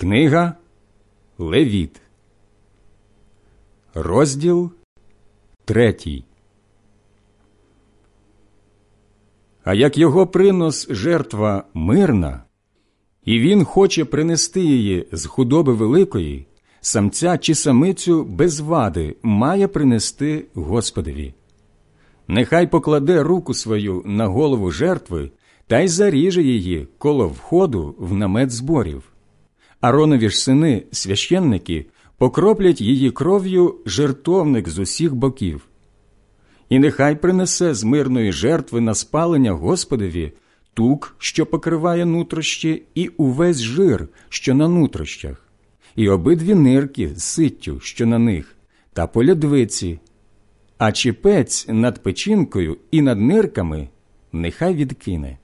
Книга Левіт, розділ третій. А як його принос жертва мирна, і він хоче принести її з худоби великої, самця чи самицю без вади має принести Господові. Нехай покладе руку свою на голову жертви та й заріже її коло входу в намет зборів. Аронові ж сини, священники, покроплять її кров'ю жертовник з усіх боків. І нехай принесе з мирної жертви на спалення Господові тук, що покриває нутрощі, і увесь жир, що на нутрощах, і обидві нирки з ситтю, що на них, та полядвиці, а чіпець над печінкою і над нирками нехай відкине.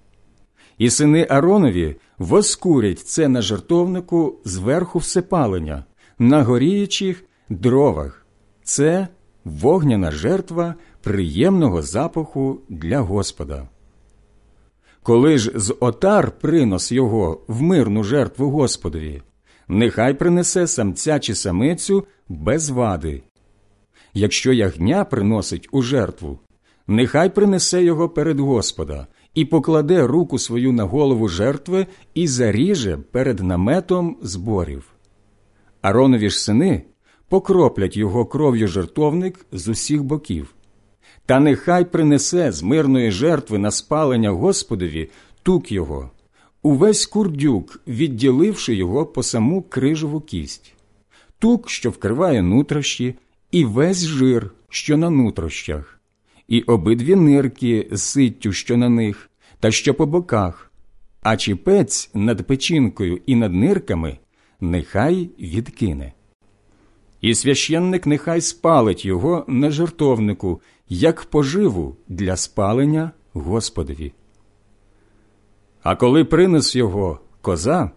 І сини Аронові воскурять це на жертовнику зверху всепалення, на горіючих дровах. Це вогняна жертва приємного запаху для Господа. Коли ж з отар принос його в мирну жертву Господові, нехай принесе самця чи самицю без вади. Якщо ягня приносить у жертву, нехай принесе його перед Господа і покладе руку свою на голову жертви і заріже перед наметом зборів. Аронові ж сини покроплять його кров'ю жертовник з усіх боків. Та нехай принесе з мирної жертви на спалення Господові тук його, увесь курдюк, відділивши його по саму крижову кість, тук, що вкриває нутрощі, і весь жир, що на нутрощах, і обидві нирки з ситтю, що на них, та що по боках, а чіпець над печінкою і над нирками нехай відкине. І священник нехай спалить його на жертовнику, як поживу для спалення Господові. А коли принес його коза,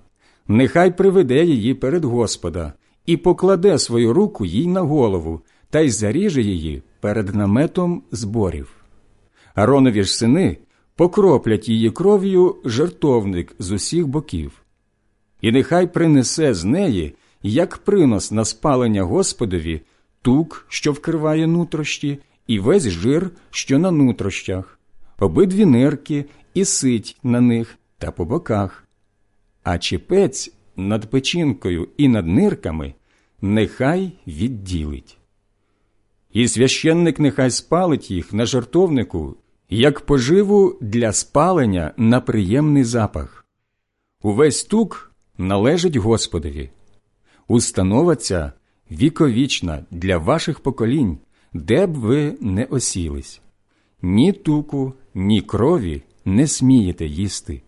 нехай приведе її перед Господа і покладе свою руку їй на голову та й заріже її перед наметом зборів. Аронові ж сини покроплять її кров'ю жертовник з усіх боків, і нехай принесе з неї, як принос на спалення Господові, тук, що вкриває нутрощі, і весь жир, що на нутрощах, обидві нирки і сить на них та по боках, а чіпець над печінкою і над нирками нехай відділить. І священник нехай спалить їх на жартовнику, як поживу для спалення на приємний запах. Увесь тук належить Господові. Установа віковічна для ваших поколінь, де б ви не осілись. Ні туку, ні крові не смієте їсти.